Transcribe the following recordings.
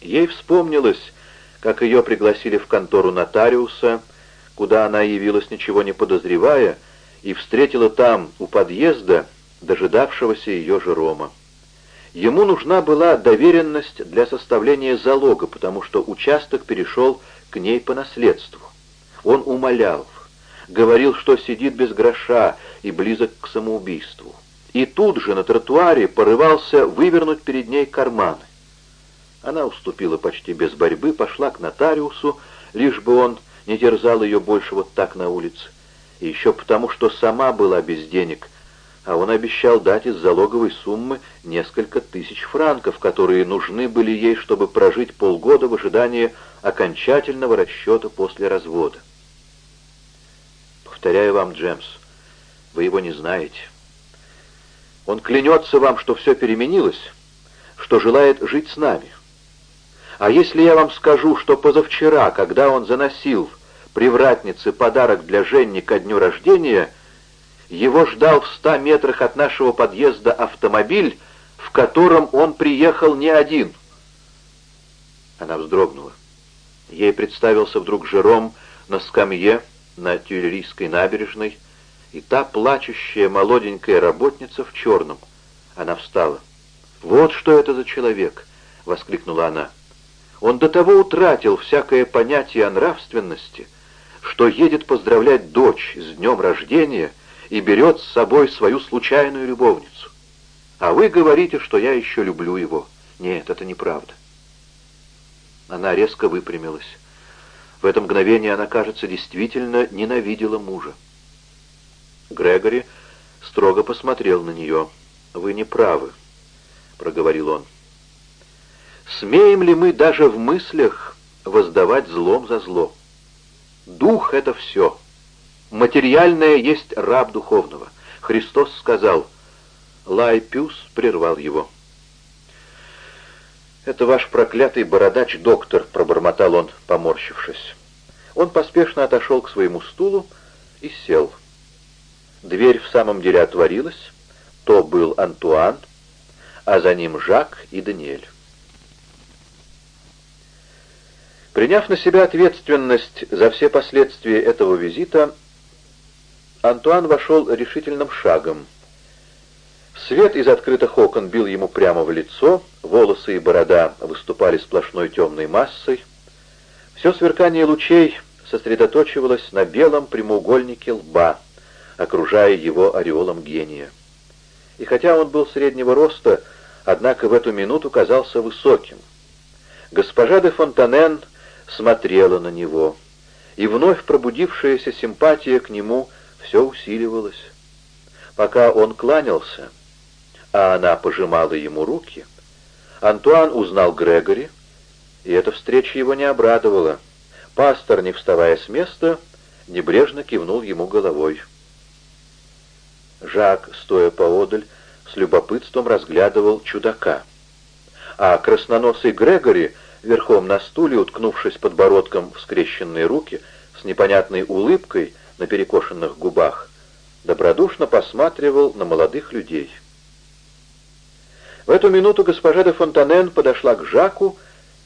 Ей вспомнилось, как ее пригласили в контору нотариуса, куда она явилась, ничего не подозревая, и встретила там, у подъезда, дожидавшегося ее Жерома. Ему нужна была доверенность для составления залога, потому что участок перешел к ней по наследству. Он умолял, говорил, что сидит без гроша и близок к самоубийству. И тут же на тротуаре порывался вывернуть перед ней карманы. Она уступила почти без борьбы, пошла к нотариусу, лишь бы он не терзал ее больше вот так на улице. И еще потому, что сама была без денег, а он обещал дать из залоговой суммы несколько тысяч франков, которые нужны были ей, чтобы прожить полгода в ожидании окончательного расчета после развода. Повторяю вам, Джемс, вы его не знаете. Он клянется вам, что все переменилось, что желает жить с нами. А если я вам скажу, что позавчера, когда он заносил привратнице подарок для Женни ко дню рождения, его ждал в ста метрах от нашего подъезда автомобиль, в котором он приехал не один. Она вздрогнула. Ей представился вдруг Жером на скамье на Тюильрийской набережной, и та плачущая молоденькая работница в черном. Она встала. «Вот что это за человек!» — воскликнула она. Он до того утратил всякое понятие о нравственности, что едет поздравлять дочь с днем рождения и берет с собой свою случайную любовницу. А вы говорите, что я еще люблю его. Нет, это неправда. Она резко выпрямилась. В это мгновение она, кажется, действительно ненавидела мужа. Грегори строго посмотрел на нее. «Вы не правы», — проговорил он. Смеем ли мы даже в мыслях воздавать злом за зло? Дух — это все. Материальное есть раб духовного. Христос сказал, Лай Пюс прервал его. «Это ваш проклятый бородач-доктор», — пробормотал он, поморщившись. Он поспешно отошел к своему стулу и сел. Дверь в самом деле отворилась. То был Антуан, а за ним Жак и Даниэль. Приняв на себя ответственность за все последствия этого визита, Антуан вошел решительным шагом. Свет из открытых окон бил ему прямо в лицо, волосы и борода выступали сплошной темной массой. Все сверкание лучей сосредоточивалось на белом прямоугольнике лба, окружая его ореолом гения. И хотя он был среднего роста, однако в эту минуту казался высоким. Госпожа де Фонтанен смотрела на него, и вновь пробудившаяся симпатия к нему все усиливалась. Пока он кланялся, а она пожимала ему руки, Антуан узнал Грегори, и эта встреча его не обрадовала. Пастор, не вставая с места, небрежно кивнул ему головой. Жак, стоя поодаль, с любопытством разглядывал чудака. А красноносый Грегори верхом на стуле, уткнувшись подбородком в скрещенные руки, с непонятной улыбкой на перекошенных губах, добродушно посматривал на молодых людей. В эту минуту госпожа де Фонтанен подошла к Жаку,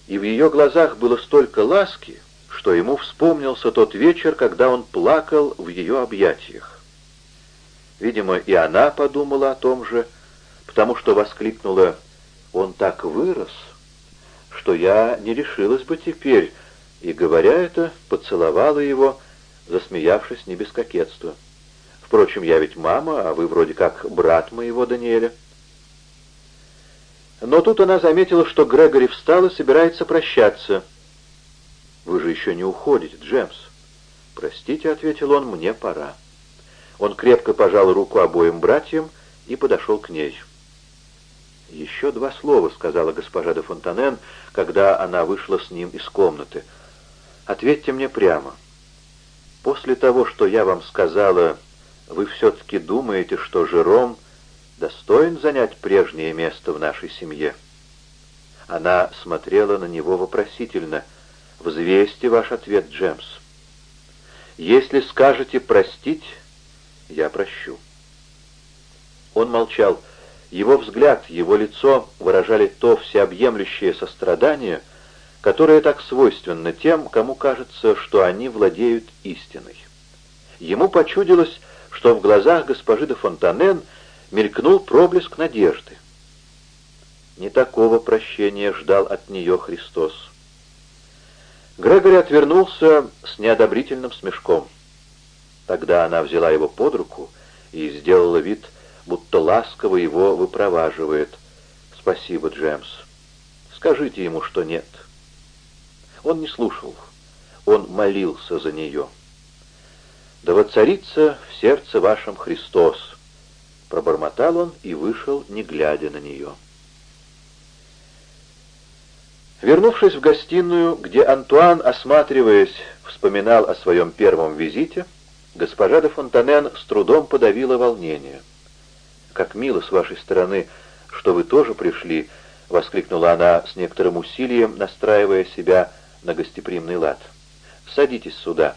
и в ее глазах было столько ласки, что ему вспомнился тот вечер, когда он плакал в ее объятиях. Видимо, и она подумала о том же, потому что воскликнула «Он так вырос!» Что я не решилась бы теперь, и, говоря это, поцеловала его, засмеявшись не без кокетства. Впрочем, я ведь мама, а вы вроде как брат моего Даниэля. Но тут она заметила, что Грегори встал и собирается прощаться. «Вы же еще не уходите, Джемс». «Простите», — ответил он, — «мне пора». Он крепко пожал руку обоим братьям и подошел к ней. «Еще два слова», — сказала госпожа де Фонтанен, когда она вышла с ним из комнаты. «Ответьте мне прямо. После того, что я вам сказала, вы все-таки думаете, что Жером достоин занять прежнее место в нашей семье?» Она смотрела на него вопросительно. «Взвесьте ваш ответ, Джемс. Если скажете «простить», я прощу». Он молчал. Его взгляд, его лицо выражали то всеобъемлющее сострадание, которое так свойственно тем, кому кажется, что они владеют истиной. Ему почудилось, что в глазах госпожи де Фонтанен мелькнул проблеск надежды. Не такого прощения ждал от нее Христос. Грегори отвернулся с неодобрительным смешком. Тогда она взяла его под руку и сделала вид, будто ласково его выпроваживает. «Спасибо, Джемс. Скажите ему, что нет». Он не слушал. Он молился за нее. «Да воцарится в сердце вашем Христос», — пробормотал он и вышел, не глядя на нее. Вернувшись в гостиную, где Антуан, осматриваясь, вспоминал о своем первом визите, госпожа де Фонтанен с трудом подавила волнение. «Как мило с вашей стороны, что вы тоже пришли», — воскликнула она с некоторым усилием, настраивая себя на гостеприимный лад. «Садитесь сюда».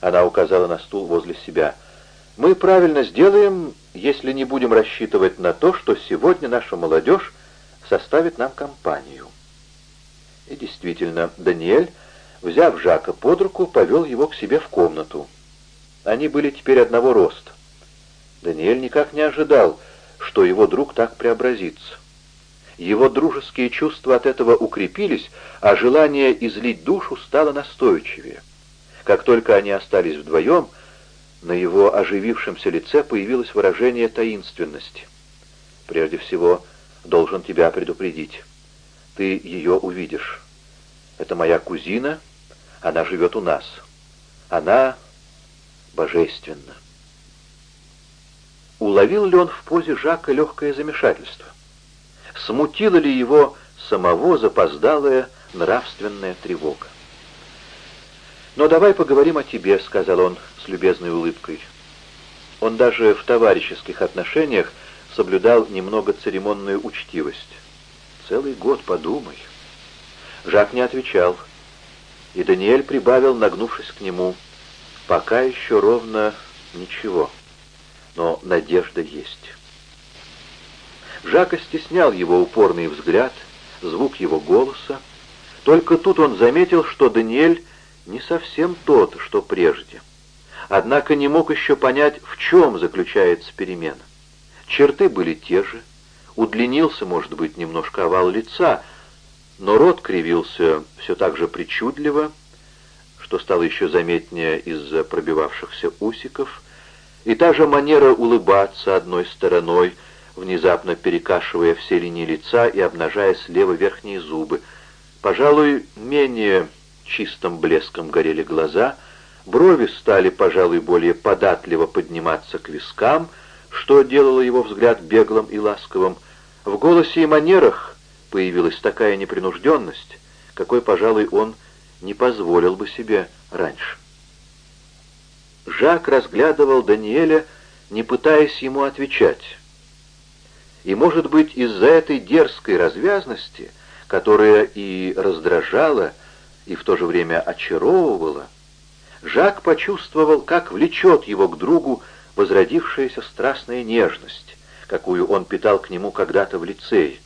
Она указала на стул возле себя. «Мы правильно сделаем, если не будем рассчитывать на то, что сегодня наша молодежь составит нам компанию». И действительно, Даниэль, взяв Жака под руку, повел его к себе в комнату. Они были теперь одного роста. Даниэль никак не ожидал, что его друг так преобразится. Его дружеские чувства от этого укрепились, а желание излить душу стало настойчивее. Как только они остались вдвоем, на его оживившемся лице появилось выражение таинственности. «Прежде всего, должен тебя предупредить ты ее увидишь. Это моя кузина, она живет у нас. Она божественна. Уловил ли он в позе Жака легкое замешательство? Смутила ли его самого запоздалая нравственная тревога? «Но давай поговорим о тебе», — сказал он с любезной улыбкой. Он даже в товарищеских отношениях соблюдал немного церемонную учтивость. Целый год, подумай. Жак не отвечал, и Даниэль прибавил, нагнувшись к нему. Пока еще ровно ничего, но надежда есть. Жака стеснял его упорный взгляд, звук его голоса. Только тут он заметил, что Даниэль не совсем тот, что прежде. Однако не мог еще понять, в чем заключается перемена. Черты были те же, Удлинился, может быть, немножко овал лица, но рот кривился все так же причудливо, что стало еще заметнее из-за пробивавшихся усиков, и та же манера улыбаться одной стороной, внезапно перекашивая все линии лица и обнажая слева верхние зубы. Пожалуй, менее чистым блеском горели глаза, брови стали, пожалуй, более податливо подниматься к вискам, что делало его взгляд беглым и ласковым, в голосе и манерах появилась такая непринужденность, какой, пожалуй, он не позволил бы себе раньше. Жак разглядывал Даниэля, не пытаясь ему отвечать. И, может быть, из-за этой дерзкой развязности, которая и раздражала, и в то же время очаровывала, Жак почувствовал, как влечет его к другу возродившаяся страстная нежность, какую он питал к нему когда-то в лицее.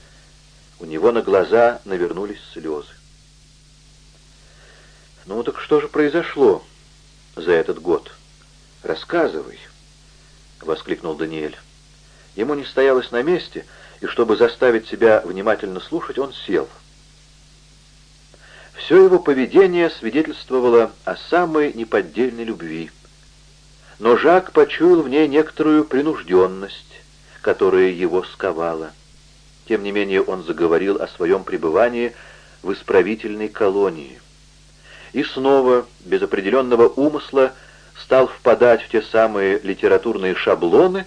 У него на глаза навернулись слезы. «Ну так что же произошло за этот год? Рассказывай!» — воскликнул Даниэль. Ему не стоялось на месте, и чтобы заставить себя внимательно слушать, он сел. Все его поведение свидетельствовало о самой неподдельной любви. Но Жак почуял в ней некоторую принужденность, которая его сковала. Тем не менее он заговорил о своем пребывании в исправительной колонии. И снова, без определенного умысла, стал впадать в те самые литературные шаблоны,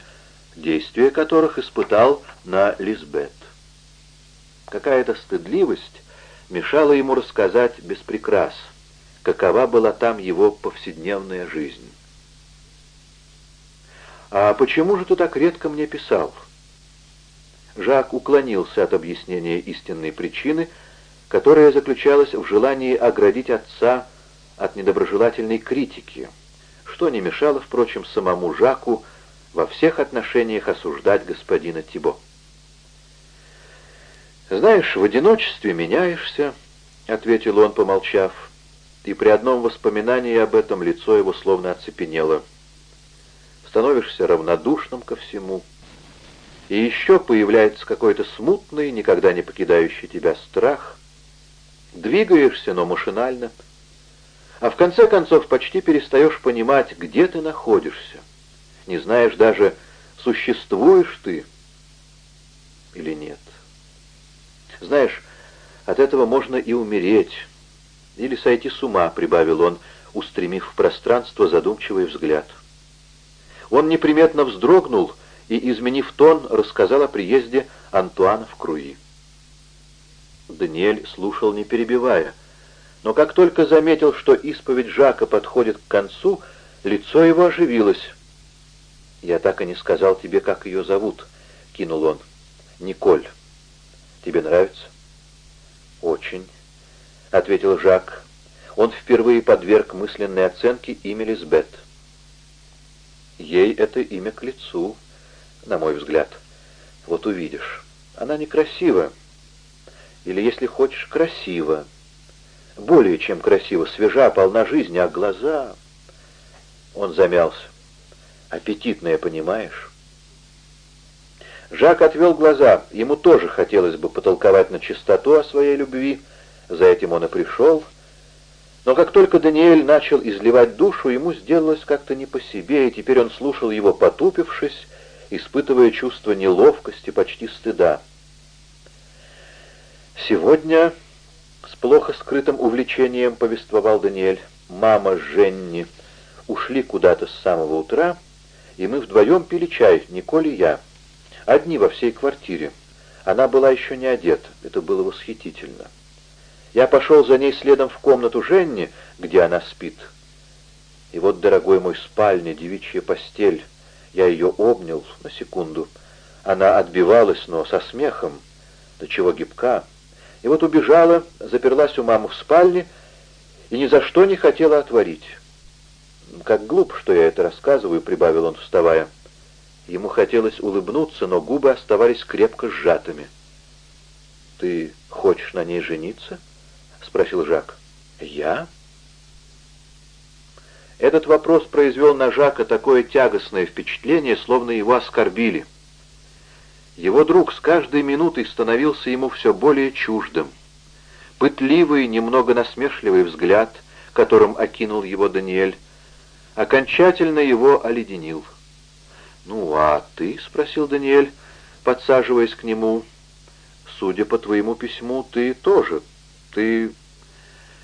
действия которых испытал на Лизбет. Какая-то стыдливость мешала ему рассказать без прикрас, какова была там его повседневная жизнь. «А почему же ты так редко мне писал?» Жак уклонился от объяснения истинной причины, которая заключалась в желании оградить отца от недоброжелательной критики, что не мешало, впрочем, самому Жаку во всех отношениях осуждать господина Тибо. «Знаешь, в одиночестве меняешься, — ответил он, помолчав, и при одном воспоминании об этом лицо его словно оцепенело. Становишься равнодушным ко всему, и еще появляется какой-то смутный, никогда не покидающий тебя страх. Двигаешься, но машинально, а в конце концов почти перестаешь понимать, где ты находишься. Не знаешь даже, существуешь ты или нет. Знаешь, от этого можно и умереть, или сойти с ума, прибавил он, устремив в пространство задумчивый взгляд. Он неприметно вздрогнул и, изменив тон, рассказал о приезде Антуана в Круи. Даниэль слушал, не перебивая, но как только заметил, что исповедь Жака подходит к концу, лицо его оживилось. «Я так и не сказал тебе, как ее зовут», — кинул он. «Николь. Тебе нравится?» «Очень», — ответил Жак. Он впервые подверг мысленной оценке имя Лизбет. «Ей это имя к лицу, на мой взгляд. Вот увидишь. Она некрасива. Или, если хочешь, красиво. Более чем красиво, свежа, полна жизни, а глаза...» Он замялся. «Аппетитная, понимаешь?» Жак отвел глаза. Ему тоже хотелось бы потолковать на чистоту о своей любви. За этим он и пришел. Но как только Даниэль начал изливать душу, ему сделалось как-то не по себе, и теперь он слушал его, потупившись, испытывая чувство неловкости, почти стыда. «Сегодня плохо скрытым увлечением повествовал Даниэль. Мама Женни ушли куда-то с самого утра, и мы вдвоем пили чай, Николь и я. Одни во всей квартире. Она была еще не одета. Это было восхитительно. Я пошел за ней следом в комнату Женни, где она спит. И вот, дорогой мой, спальня, девичья постель. Я ее обнял на секунду. Она отбивалась, но со смехом. До чего гибка. И вот убежала, заперлась у мамы в спальне и ни за что не хотела отворить. «Как глупо, что я это рассказываю», — прибавил он, вставая. Ему хотелось улыбнуться, но губы оставались крепко сжатыми. «Ты хочешь на ней жениться?» — спросил Жак. «Я?» Этот вопрос произвел на Жака такое тягостное впечатление, словно его оскорбили. Его друг с каждой минутой становился ему все более чуждым. Пытливый, немного насмешливый взгляд, которым окинул его Даниэль, окончательно его оледенил. «Ну, а ты?» — спросил Даниэль, подсаживаясь к нему. «Судя по твоему письму, ты тоже. Ты...»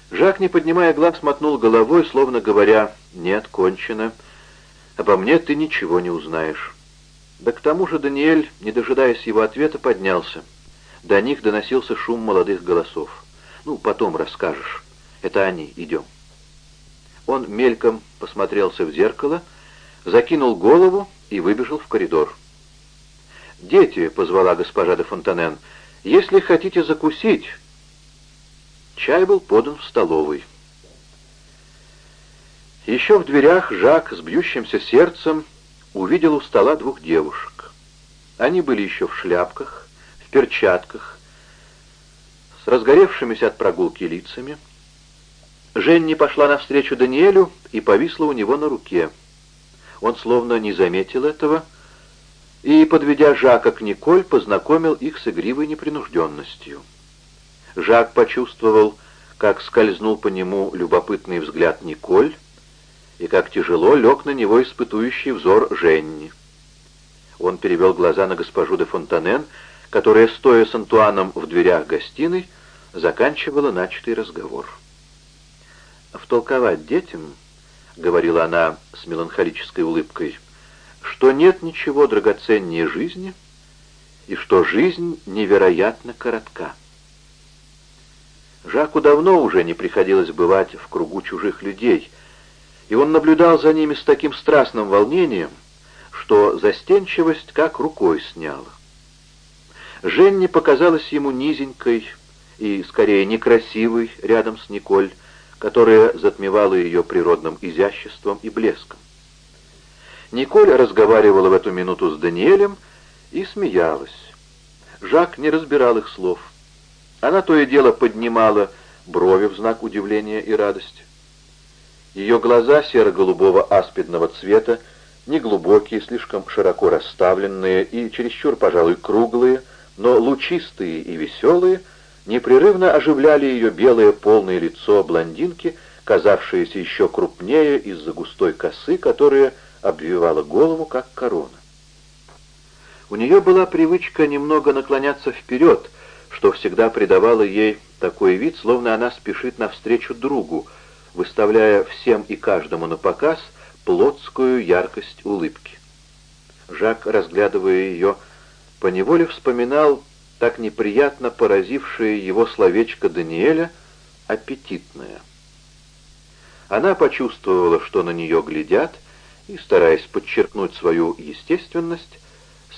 Жак, не поднимая глаз, мотнул головой, словно говоря, «Нет, кончено. Обо мне ты ничего не узнаешь». Да к тому же Даниэль, не дожидаясь его ответа, поднялся. До них доносился шум молодых голосов. «Ну, потом расскажешь. Это они. Идем». Он мельком посмотрелся в зеркало, закинул голову и выбежал в коридор. «Дети», — позвала госпожа де Фонтанен, — «если хотите закусить...» Чай был подан в столовой. Еще в дверях Жак с бьющимся сердцем увидел у стола двух девушек. Они были еще в шляпках, в перчатках, с разгоревшимися от прогулки лицами. Женни пошла навстречу Даниэлю и повисла у него на руке. Он словно не заметил этого и, подведя Жака к Николь, познакомил их с игривой непринужденностью. Жак почувствовал, как скользнул по нему любопытный взгляд Николь, и как тяжело лег на него испытующий взор Женни. Он перевел глаза на госпожу де Фонтанен, которая, стоя с Антуаном в дверях гостиной, заканчивала начатый разговор. «Втолковать детям — говорила она с меланхолической улыбкой, — что нет ничего драгоценнее жизни и что жизнь невероятно коротка. Жаку давно уже не приходилось бывать в кругу чужих людей, и он наблюдал за ними с таким страстным волнением, что застенчивость как рукой сняла. Женни показалась ему низенькой и, скорее, некрасивой рядом с Николь, которая затмевала ее природным изяществом и блеском. Николь разговаривала в эту минуту с Даниэлем и смеялась. Жак не разбирал их слов. Она то и дело поднимала брови в знак удивления и радости. Ее глаза серо-голубого аспидного цвета, неглубокие, слишком широко расставленные и чересчур, пожалуй, круглые, но лучистые и веселые, непрерывно оживляли ее белое полное лицо блондинки, казавшееся еще крупнее из-за густой косы, которая обвивала голову, как корона. У нее была привычка немного наклоняться вперед, что всегда придавало ей такой вид, словно она спешит навстречу другу, выставляя всем и каждому на показ плотскую яркость улыбки. Жак, разглядывая ее, поневоле вспоминал так неприятно поразившее его словечко Даниэля «аппетитное». Она почувствовала, что на нее глядят, и, стараясь подчеркнуть свою естественность,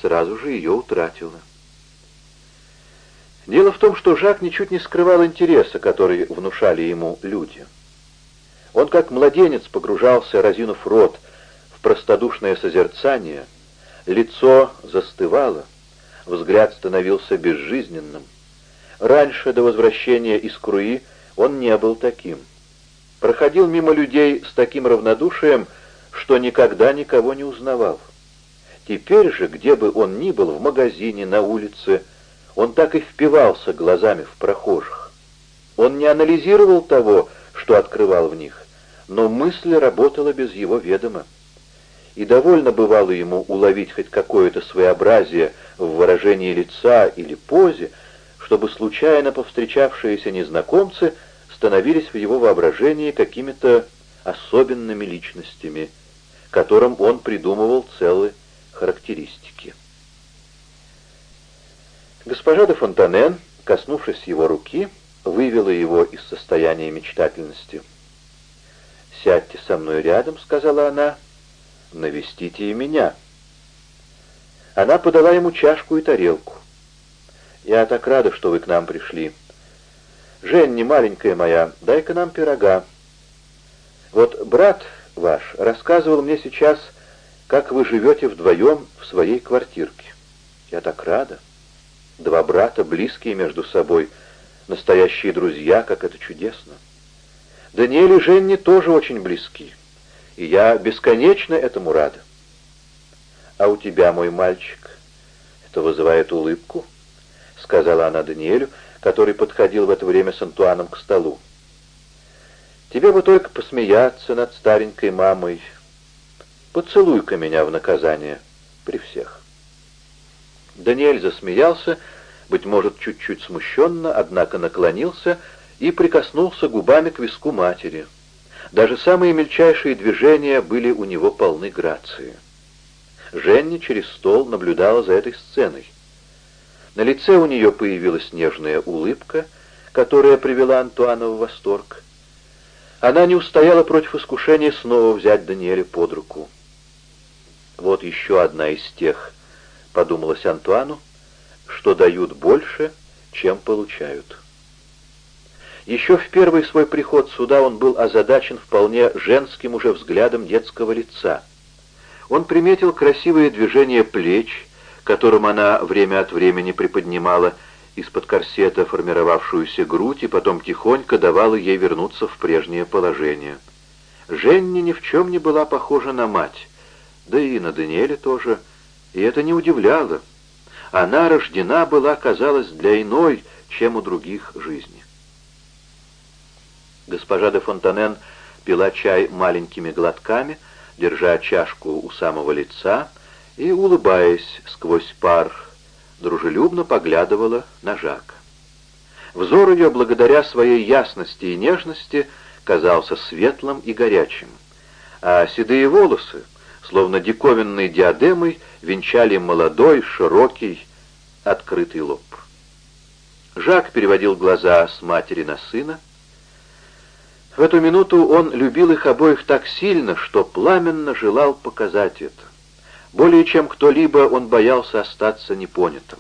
сразу же ее утратила. Дело в том, что Жак ничуть не скрывал интереса, который внушали ему люди. Он как младенец погружался, разинув рот, в простодушное созерцание, лицо застывало, взгляд становился безжизненным. Раньше, до возвращения из Круи, он не был таким. Проходил мимо людей с таким равнодушием, что никогда никого не узнавал. Теперь же, где бы он ни был, в магазине, на улице, он так и впивался глазами в прохожих. Он не анализировал того, что открывал в них, но мысль работала без его ведома и довольно бывало ему уловить хоть какое-то своеобразие в выражении лица или позе, чтобы случайно повстречавшиеся незнакомцы становились в его воображении какими-то особенными личностями, которым он придумывал целые характеристики. Госпожа де Фонтанен, коснувшись его руки, вывела его из состояния мечтательности. «Сядьте со мной рядом», — сказала она, — навестите и меня». Она подала ему чашку и тарелку. «Я так рада, что вы к нам пришли. Женни, маленькая моя, дай-ка нам пирога. Вот брат ваш рассказывал мне сейчас, как вы живете вдвоем в своей квартирке. Я так рада. Два брата, близкие между собой, настоящие друзья, как это чудесно. Даниэль и Женни тоже очень близки и я бесконечно этому рада. А у тебя, мой мальчик, это вызывает улыбку, сказала она Даниэлю, который подходил в это время с Антуаном к столу. Тебе бы только посмеяться над старенькой мамой. Поцелуй-ка меня в наказание при всех. Даниэль засмеялся, быть может, чуть-чуть смущенно, однако наклонился и прикоснулся губами к виску матери. Даже самые мельчайшие движения были у него полны грации. Женни через стол наблюдала за этой сценой. На лице у нее появилась нежная улыбка, которая привела Антуана в восторг. Она не устояла против искушения снова взять Даниэля под руку. «Вот еще одна из тех», — подумалось Антуану, — «что дают больше, чем получают». Еще в первый свой приход сюда он был озадачен вполне женским уже взглядом детского лица. Он приметил красивые движения плеч, которым она время от времени приподнимала из-под корсета формировавшуюся грудь и потом тихонько давала ей вернуться в прежнее положение. Женни ни в чем не была похожа на мать, да и на Даниэля тоже, и это не удивляло. Она рождена была, казалось, для иной, чем у других жизни. Госпожа де Фонтанен пила чай маленькими глотками, держа чашку у самого лица и, улыбаясь сквозь пар, дружелюбно поглядывала на Жака. Взор ее, благодаря своей ясности и нежности, казался светлым и горячим, а седые волосы, словно диковинной диадемой, венчали молодой, широкий, открытый лоб. Жак переводил глаза с матери на сына, в эту минуту он любил их обоих так сильно, что пламенно желал показать это. Более чем кто-либо он боялся остаться непонятым.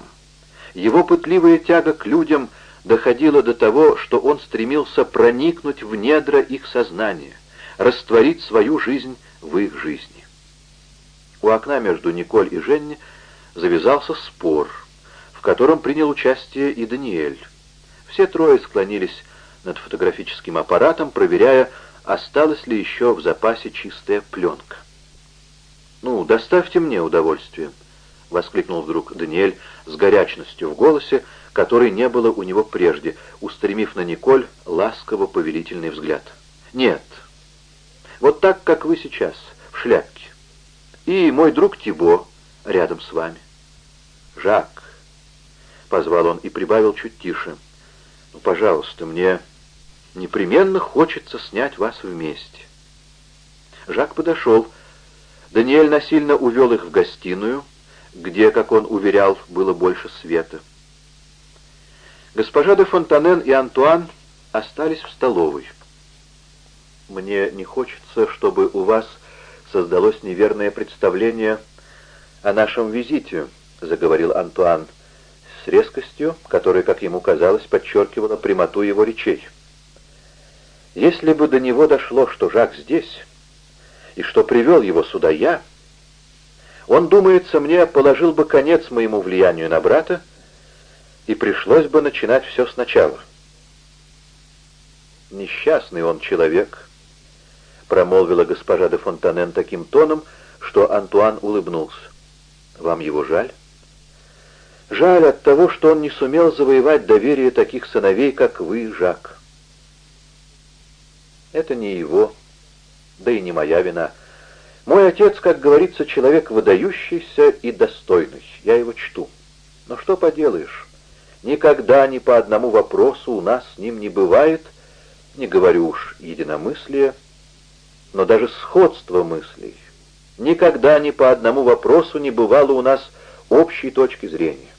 Его пытливая тяга к людям доходила до того, что он стремился проникнуть в недра их сознания, растворить свою жизнь в их жизни. У окна между Николь и Женни завязался спор, в котором принял участие и Даниэль. Все трое склонились над фотографическим аппаратом, проверяя, осталась ли еще в запасе чистая пленка. «Ну, доставьте мне удовольствие», — воскликнул вдруг Даниэль с горячностью в голосе, которой не было у него прежде, устремив на Николь ласково-повелительный взгляд. «Нет, вот так, как вы сейчас, в шляпке. И мой друг Тибо рядом с вами». «Жак», — позвал он и прибавил чуть тише, — «ну, пожалуйста, мне непременно хочется снять вас вместе». Жак подошел. Даниэль насильно увел их в гостиную, где, как он уверял, было больше света. Госпожа де Фонтанен и Антуан остались в столовой. «Мне не хочется, чтобы у вас создалось неверное представление о нашем визите», — заговорил Антуан с резкостью, которая, как ему казалось, подчеркивала прямоту его речей. «Если бы до него дошло, что Жак здесь, и что привел его сюда я, он, думается мне, положил бы конец моему влиянию на брата, и пришлось бы начинать все сначала. «Несчастный он человек», — промолвила госпожа де Фонтанен таким тоном, что Антуан улыбнулся. «Вам его жаль?» «Жаль от того, что он не сумел завоевать доверие таких сыновей, как вы, Жак». «Это не его, да и не моя вина. Мой отец, как говорится, человек выдающийся и достойный, я его чту. Но что поделаешь?» Никогда ни по одному вопросу у нас с ним не бывает, не говорю уж единомыслия, но даже сходство мыслей. Никогда ни по одному вопросу не бывало у нас общей точки зрения.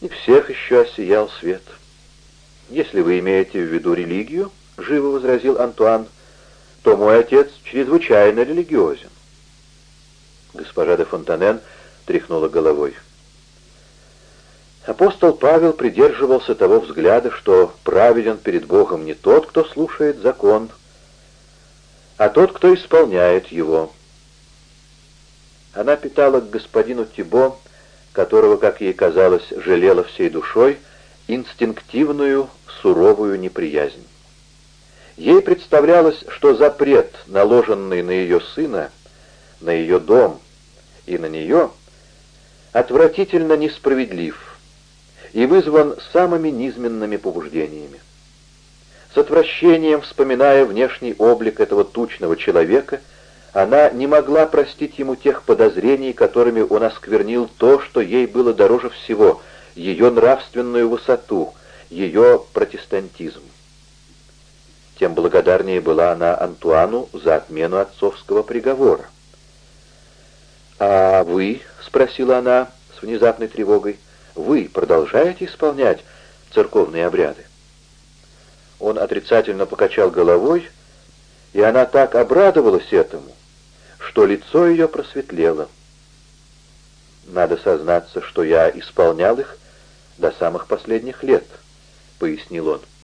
И всех еще осиял свет. Если вы имеете в виду религию, — живо возразил Антуан, — то мой отец чрезвычайно религиозен. Госпожа де Фонтанен тряхнула головой. Апостол Павел придерживался того взгляда, что праведен перед Богом не тот, кто слушает закон, а тот, кто исполняет его. Она питала к господину Тибо, которого, как ей казалось, жалела всей душой, инстинктивную суровую неприязнь. Ей представлялось, что запрет, наложенный на ее сына, на ее дом и на нее, отвратительно несправедлив, и вызван самыми низменными побуждениями. С отвращением, вспоминая внешний облик этого тучного человека, она не могла простить ему тех подозрений, которыми он осквернил то, что ей было дороже всего, ее нравственную высоту, ее протестантизм. Тем благодарнее была она Антуану за отмену отцовского приговора. «А вы?» — спросила она с внезапной тревогой вы продолжаете исполнять церковные обряды?» Он отрицательно покачал головой, и она так обрадовалась этому, что лицо ее просветлело. «Надо сознаться, что я исполнял их до самых последних лет», — пояснил он.